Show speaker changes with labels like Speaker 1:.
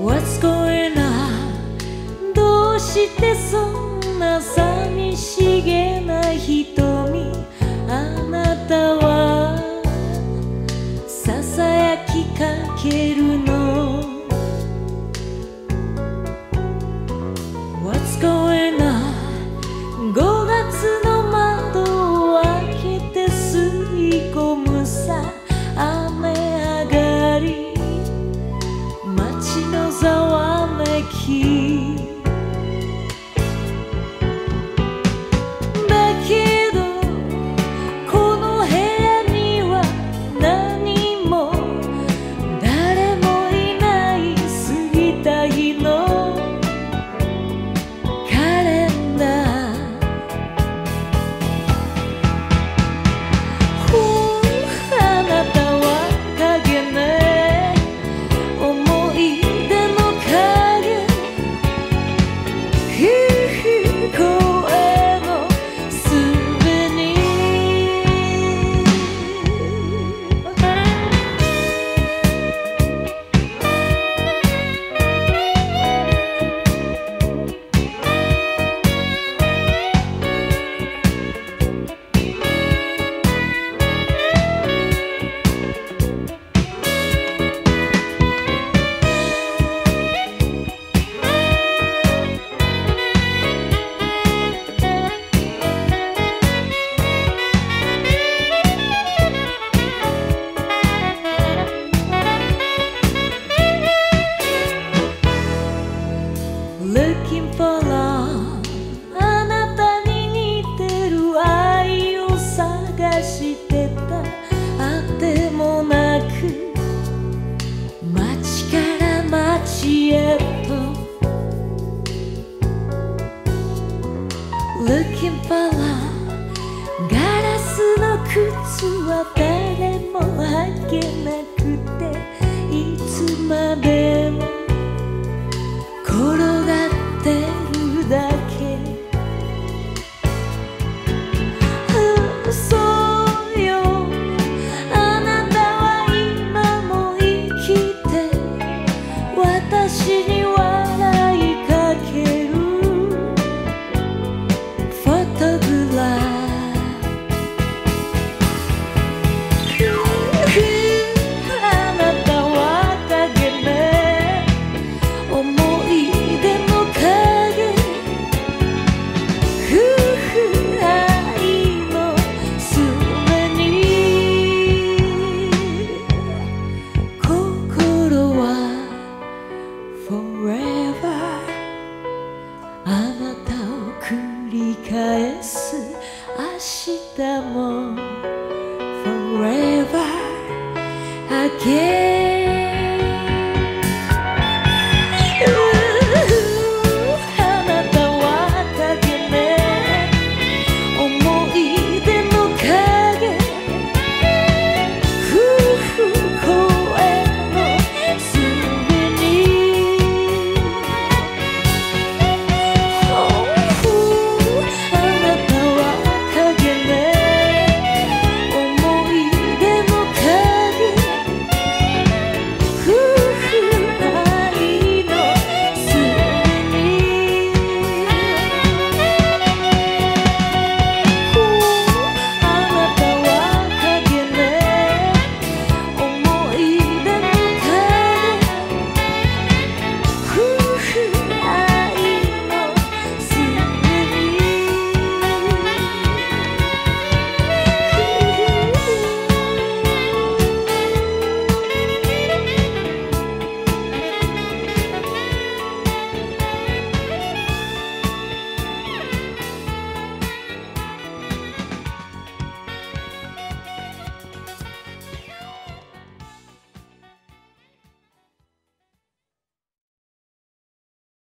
Speaker 1: What's going on どうしてそんな寂しげな瞳あなたはささやきかけるってあなたを繰り返す。明日もフォーエバー again